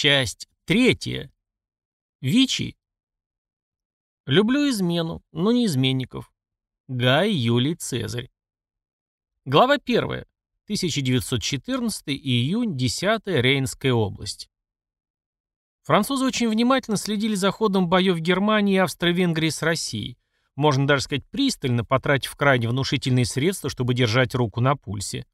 Часть третья. Вичи. Люблю измену, но не изменников. Гай Юлий Цезарь. Глава 1. 1914 июнь, 10 Рейнская область. Французы очень внимательно следили за ходом боев Германии и Австро-Венгрии с Россией. Можно даже сказать пристально, потратив крайне внушительные средства, чтобы держать руку на пульсе.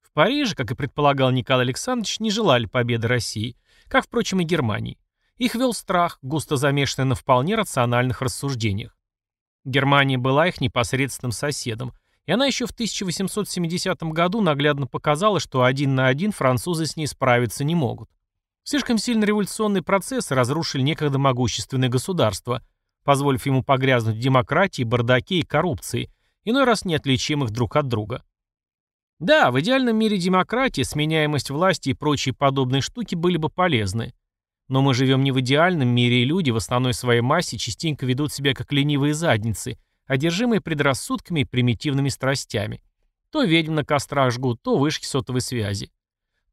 В Париже, как и предполагал Николай Александрович, не желали победы России, как, впрочем, и Германии. Их вел страх, густо замешанный на вполне рациональных рассуждениях. Германия была их непосредственным соседом, и она еще в 1870 году наглядно показала, что один на один французы с ней справиться не могут. Слишком сильно революционные процессы разрушили некогда могущественное государство, позволив ему погрязнуть в демократии, бардаке и коррупции, иной раз неотличимых друг от друга. Да, в идеальном мире демократии, сменяемость власти и прочие подобные штуки были бы полезны. Но мы живем не в идеальном мире, и люди в основной своей массе частенько ведут себя как ленивые задницы, одержимые предрассудками и примитивными страстями. То ведьм на кострах жгут, то вышки сотовой связи.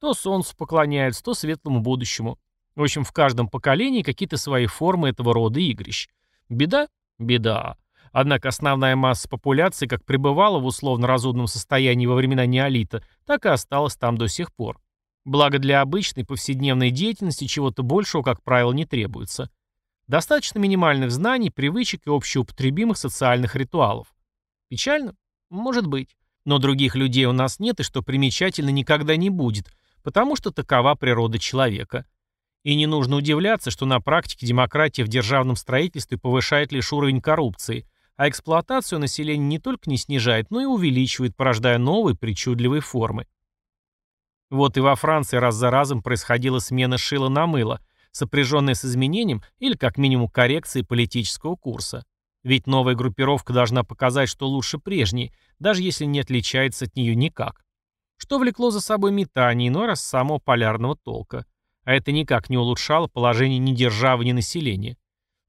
То солнцу поклоняются, то светлому будущему. В общем, в каждом поколении какие-то свои формы этого рода игрищ. Беда? Беда. Однако основная масса популяции как пребывала в условно-разумном состоянии во времена неолита, так и осталась там до сих пор. Благо для обычной повседневной деятельности чего-то большего, как правило, не требуется. Достаточно минимальных знаний, привычек и общеупотребимых социальных ритуалов. Печально? Может быть. Но других людей у нас нет и, что примечательно, никогда не будет, потому что такова природа человека. И не нужно удивляться, что на практике демократия в державном строительстве повышает лишь уровень коррупции, а эксплуатацию населения не только не снижает, но и увеличивает, порождая новые причудливые формы. Вот и во Франции раз за разом происходила смена шила на мыло, сопряженная с изменением или как минимум коррекцией политического курса. Ведь новая группировка должна показать, что лучше прежней, даже если не отличается от нее никак. Что влекло за собой метание, иной раз самого полярного толка. А это никак не улучшало положение ни державы, ни населения.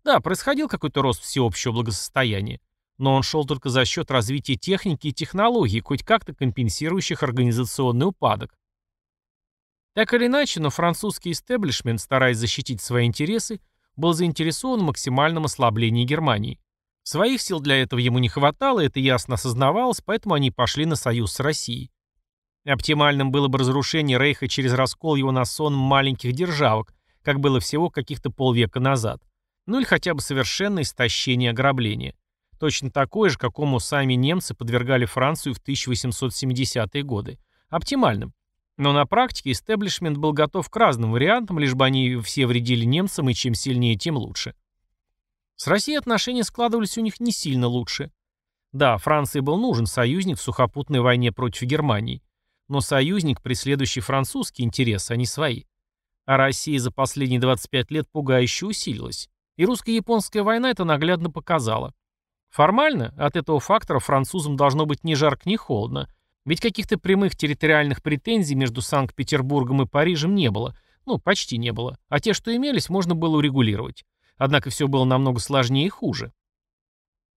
Да, происходил какой-то рост всеобщего благосостояния, но он шел только за счет развития техники и технологий, хоть как-то компенсирующих организационный упадок. Так или иначе, но французский истеблишмент, стараясь защитить свои интересы, был заинтересован в максимальном ослаблении Германии. Своих сил для этого ему не хватало, это ясно осознавалось, поэтому они пошли на союз с Россией. Оптимальным было бы разрушение Рейха через раскол его на сон маленьких державок, как было всего каких-то полвека назад. Ну или хотя бы совершенное истощение ограбления. Точно такое же, какому сами немцы подвергали Францию в 1870-е годы. Оптимальным. Но на практике истеблишмент был готов к разным вариантам, лишь бы они все вредили немцам, и чем сильнее, тем лучше. С Россией отношения складывались у них не сильно лучше. Да, Франции был нужен союзник в сухопутной войне против Германии. Но союзник, преследующий французские интересы, а не свои. А Россия за последние 25 лет пугающе усилилась. И русско-японская война это наглядно показала. Формально от этого фактора французам должно быть ни жарко, ни холодно, ведь каких-то прямых территориальных претензий между Санкт-Петербургом и Парижем не было. Ну, почти не было. А те, что имелись, можно было урегулировать. Однако все было намного сложнее и хуже.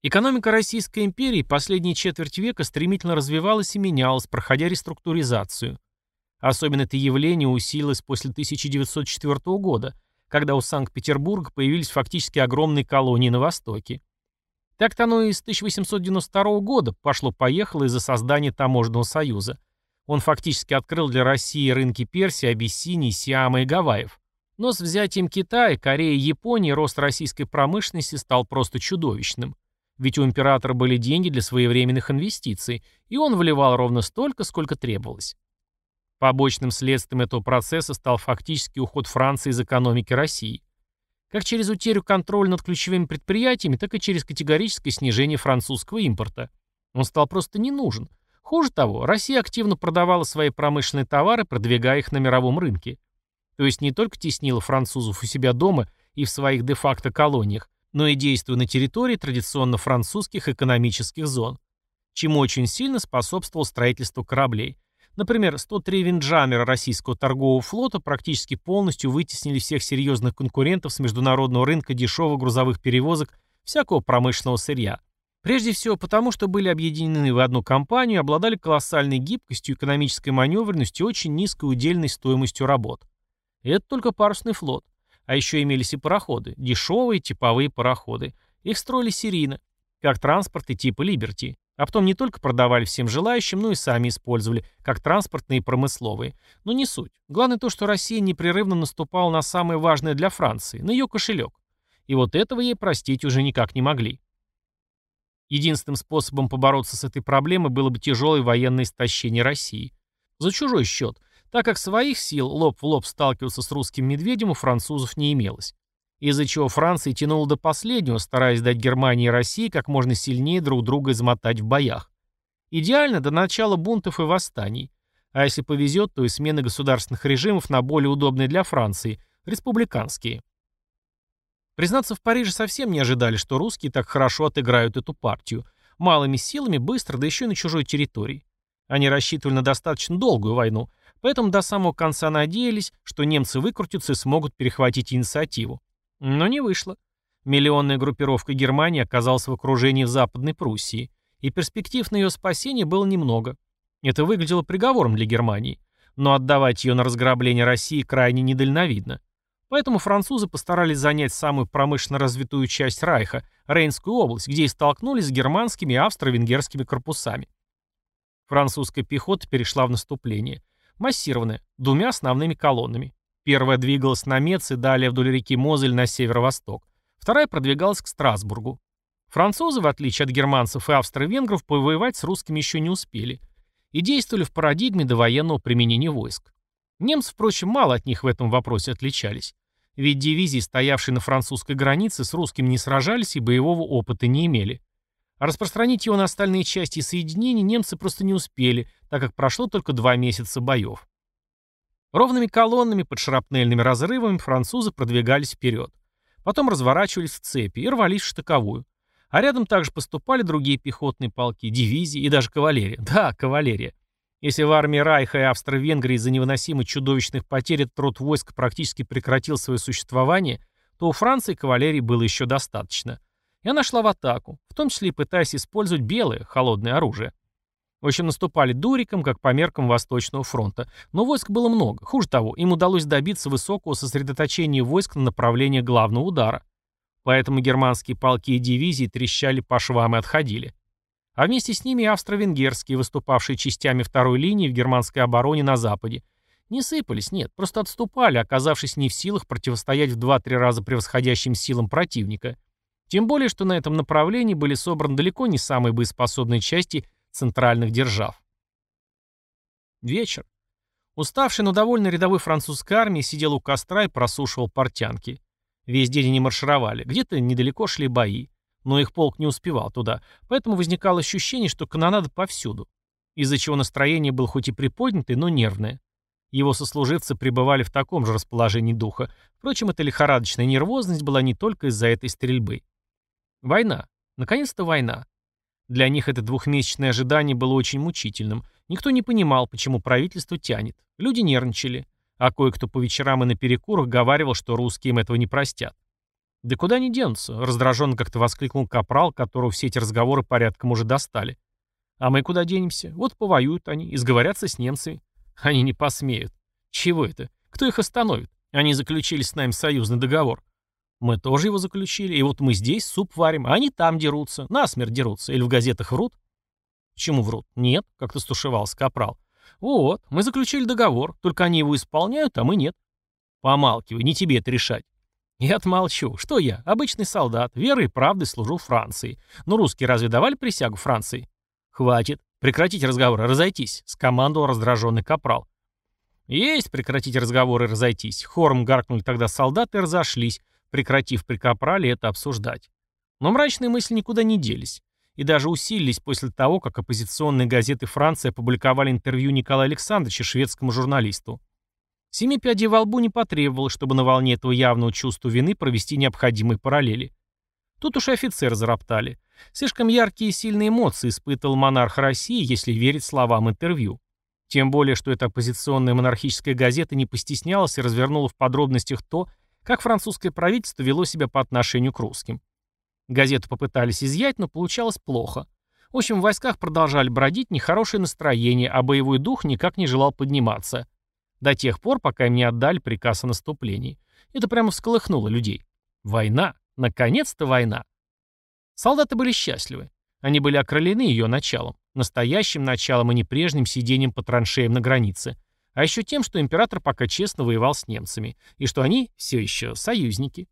Экономика Российской империи последние четверть века стремительно развивалась и менялась, проходя реструктуризацию. Особенно это явление усилилось после 1904 года, когда у Санкт-Петербурга появились фактически огромные колонии на Востоке. Так-то оно и с 1892 года пошло-поехало из-за создания таможенного союза. Он фактически открыл для России рынки Персии, Абиссинии, Сиама и Гавайев. Но с взятием Китая, Кореи и Японии рост российской промышленности стал просто чудовищным. Ведь у императора были деньги для своевременных инвестиций, и он вливал ровно столько, сколько требовалось. Побочным следствием этого процесса стал фактически уход Франции из экономики России. Как через утерю контроля над ключевыми предприятиями, так и через категорическое снижение французского импорта. Он стал просто не нужен. Хуже того, Россия активно продавала свои промышленные товары, продвигая их на мировом рынке. То есть не только теснила французов у себя дома и в своих де-факто колониях, но и действуя на территории традиционно французских экономических зон, чему очень сильно способствовало строительство кораблей. Например, 103 винджамера российского торгового флота практически полностью вытеснили всех серьезных конкурентов с международного рынка дешевых грузовых перевозок всякого промышленного сырья. Прежде всего потому, что были объединены в одну компанию и обладали колоссальной гибкостью, экономической маневренностью и очень низкой удельной стоимостью работ. И это только парусный флот. А еще имелись и пароходы, дешевые типовые пароходы. Их строили серийно, как транспорты типа «Либерти». А потом не только продавали всем желающим, но и сами использовали, как транспортные и промысловые. Но не суть. Главное то, что Россия непрерывно наступала на самое важное для Франции, на ее кошелек. И вот этого ей простить уже никак не могли. Единственным способом побороться с этой проблемой было бы тяжелое военное истощение России. За чужой счет, так как своих сил лоб в лоб сталкиваться с русским медведем у французов не имелось из-за чего Франция тянула до последнего, стараясь дать Германии и России как можно сильнее друг друга измотать в боях. Идеально до начала бунтов и восстаний. А если повезет, то и смены государственных режимов на более удобные для Франции, республиканские. Признаться, в Париже совсем не ожидали, что русские так хорошо отыграют эту партию. Малыми силами, быстро, да еще и на чужой территории. Они рассчитывали на достаточно долгую войну, поэтому до самого конца надеялись, что немцы выкрутятся и смогут перехватить инициативу. Но не вышло. Миллионная группировка Германии оказалась в окружении в Западной Пруссии, и перспектив на ее спасение было немного. Это выглядело приговором для Германии, но отдавать ее на разграбление России крайне недальновидно. Поэтому французы постарались занять самую промышленно развитую часть Райха, Рейнскую область, где и столкнулись с германскими и австро-венгерскими корпусами. Французская пехота перешла в наступление. Массированное, двумя основными колоннами. Первая двигалась на Мец и далее вдоль реки Мозель на северо-восток. Вторая продвигалась к Страсбургу. Французы, в отличие от германцев и австро-венгров, повоевать с русскими еще не успели и действовали в парадигме довоенного применения войск. Немцы, впрочем, мало от них в этом вопросе отличались. Ведь дивизии, стоявшие на французской границе, с русскими не сражались и боевого опыта не имели. А распространить его на остальные части соединений немцы просто не успели, так как прошло только два месяца боев. Ровными колоннами под шрапнельными разрывами французы продвигались вперед. Потом разворачивались в цепи и рвались в штыковую. А рядом также поступали другие пехотные полки, дивизии и даже кавалерия. Да, кавалерия. Если в армии Райха и Австро-Венгрии из-за невыносимых чудовищных потерь род войск практически прекратил свое существование, то у Франции кавалерии было еще достаточно. И она шла в атаку, в том числе и пытаясь использовать белое, холодное оружие. В общем, наступали дуриком, как по меркам Восточного фронта. Но войск было много. Хуже того, им удалось добиться высокого сосредоточения войск на направлении главного удара. Поэтому германские полки и дивизии трещали по швам и отходили. А вместе с ними австро-венгерские, выступавшие частями второй линии в германской обороне на западе. Не сыпались, нет, просто отступали, оказавшись не в силах противостоять в 2-3 раза превосходящим силам противника. Тем более, что на этом направлении были собраны далеко не самые боеспособные части центральных держав. Вечер. Уставший, но довольно рядовой французской армии сидел у костра и просушивал портянки. Весь день они маршировали, где-то недалеко шли бои, но их полк не успевал туда, поэтому возникало ощущение, что канонада повсюду, из-за чего настроение было хоть и приподнятое, но нервное. Его сослуживцы пребывали в таком же расположении духа. Впрочем, эта лихорадочная нервозность была не только из-за этой стрельбы. Война. Наконец-то война. Для них это двухмесячное ожидание было очень мучительным. Никто не понимал, почему правительство тянет. Люди нервничали. А кое-кто по вечерам и на перекурах говаривал, что русские им этого не простят. «Да куда они денутся?» — раздраженно как-то воскликнул капрал, которого все эти разговоры порядком уже достали. «А мы куда денемся? Вот повоюют они и сговорятся с немцами. Они не посмеют. Чего это? Кто их остановит? Они заключили с нами союзный договор. Мы тоже его заключили, и вот мы здесь суп варим, а они там дерутся, насмерть дерутся, или в газетах врут? Почему врут? Нет, как-то стушевался Капрал. Вот, мы заключили договор, только они его исполняют, а мы нет. Помалкивай, не тебе это решать. Я отмолчу. Что я? Обычный солдат, верой и правдой служу Франции. Но русские разве давали присягу Франции? Хватит. Прекратить разговоры, разойтись, скомандовал раздраженный капрал. Есть прекратить разговоры разойтись. Хором гаркнули тогда солдаты и разошлись, прекратив при Капрале это обсуждать. Но мрачные мысли никуда не делись. И даже усилились после того, как оппозиционные газеты Франции опубликовали интервью Николая Александровича шведскому журналисту. Семи пядей во лбу не потребовалось, чтобы на волне этого явного чувства вины провести необходимые параллели. Тут уж и офицеры зароптали. Слишком яркие и сильные эмоции испытывал монарх России, если верить словам интервью. Тем более, что эта оппозиционная монархическая газета не постеснялась и развернула в подробностях то, как французское правительство вело себя по отношению к русским. Газету попытались изъять, но получалось плохо. В общем, в войсках продолжали бродить нехорошее настроение, а боевой дух никак не желал подниматься. До тех пор, пока им не отдали приказ о наступлении. Это прямо всколыхнуло людей. Война. Наконец-то война. Солдаты были счастливы. Они были окрылены ее началом. Настоящим началом, а не прежним сидением по траншеям на границе. А еще тем, что император пока честно воевал с немцами. И что они все еще союзники.